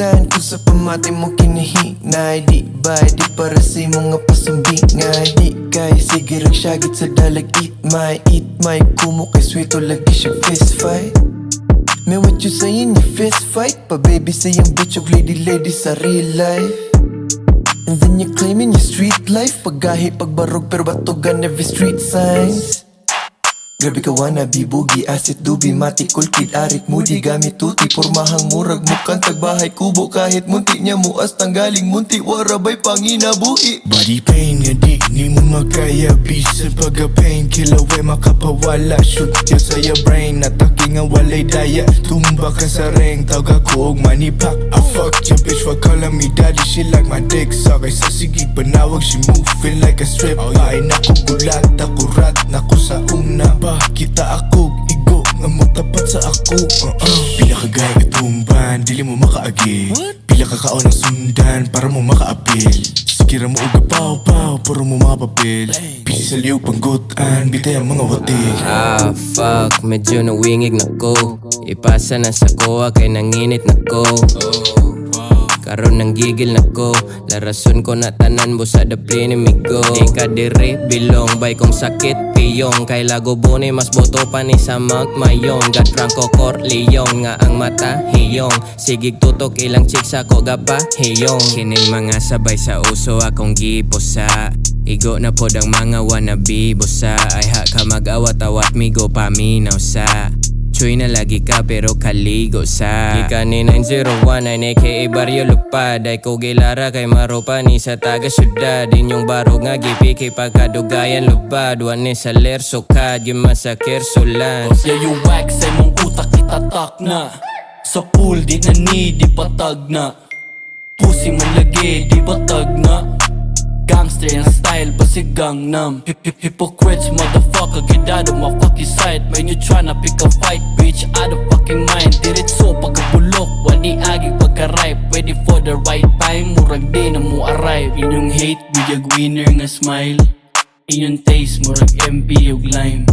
Minsan kung sa pamati mo kinihinay Di ba, di para sa mga pasumbingay Di kay sige ragsyagit sa dalag Eat my, eat my Kumo kay sweet o lagi siya fist fight. Man, what you saying, you fist fight Pa baby sayang bitch og lady lady sa real life. And then you claiming your street life Paggahi, pagbarog pero batugan every street signs Grabe ka wannabe, bugi, acid, dubi, mati, kulkid, arit, moody, gamit, tuti Pormahang murag, mukhang tagbahay, kubo Kahit munti niya muas, tanggaling munti Warabay, panginabuhi. Body pain di mo makaya Bisan pag pain killer way makapawala? Shoot ya sa ya brain. Nataki nga walay daya. Tumba ka sa ring. Tawag ako og manipak I fuck your bitch for calling me daddy She like my dick. Sakay sa sigig panawag She moving like a strip. Ay naku gulat. Ako rat Naku sa una. Ba Kita ako igo. Nga mo tapat sa ako. Uh-uh. Pila ka gaya katumban Dili mo makaagi Pila ka kaon ang sundan Para mo makaapil. Sikira mo og paw paw Para mo mapapil Pisi sa liw panggutan Bitay ang mga watig Ah, fuck, medyo nawingig na ko. Ipasa na sa kowa kay nanginit na ko Karon nang gigil na ko La rason ko na tanan mo sa dapli ni Migo. Di ka dire, bilong Bay kong sakit, piyong Kay lago buni, mas boto pa ni sa Mount Mayon. God Franco Corleone Nga ang mata, hiyong. Sigig tutok ilang chicks ako gapa, hiyong. Kining mga sabay sa uso akong giposa. Igo na pod ang mga wannabe bosa. Ay ha ka mag-awat-awat migo paminaw sa Choy na lagi ka pero kaligo sa Ika ni 9019 aka Barrio Lupad. Ay ko kay maropa ni sa taga syudad. Inyong baro nga gipi pagkadugayan lubad Wan ni sa lerso ka di masakir sulan Yeah, you wax sa imong utak itatak na. Sa pool di na ni di patag na. Pussy man lagi di patag na Gangster ang style basi gangnam Hip hip hypocrites motherfucker get out of my fucking sight. Man you tryna pick a fight bitch out of fucking mind. Diretso pagkabulok wani agi pagka-ripe Ready for the right time murag di na mo arrive. Inyong hate bigag winner nga smile. Inyong taste murag MP ug lime.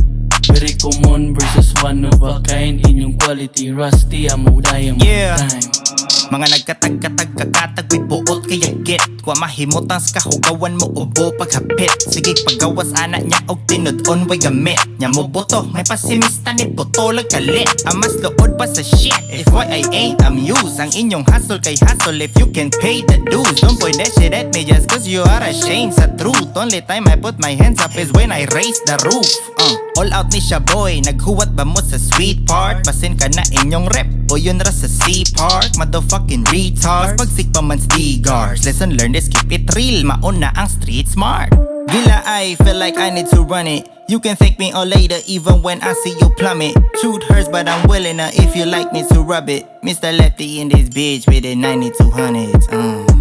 Very common versus one of a kind. Inyong quality rusty amo dayang Yeah. time Mga nagkatag-katag kakatag with buot kaya get Wa mahimutang sa kahugawan mo ubo paghapit. Sige paggawas anak niya og tinudon way gamit. Nya mo boto may pasimista ni putolag kalit. Amas lood pa sa shit. If why I ain't amused Ang inyong hustle kay hustle. If you can pay the dues Don't point that shit at me just cause you are ashamed. Sa truth Only time I put my hands up is when I raise the roof uh, All out ni siya boy. Naghuwat ba mo sa sweet part? Basin ka na inyong rep. O yun ra sa C-Park Motherfucking retard Mas pagsik pa man stigars Lesson learned is keep it real. Mauna ang street smart. Gila I feel like I need to run it. You can thank me or later even when I see you plummet. Truth hurts but I'm willing to if you like me to rub it. Mr. Lefty in this bitch with the 9200s uh.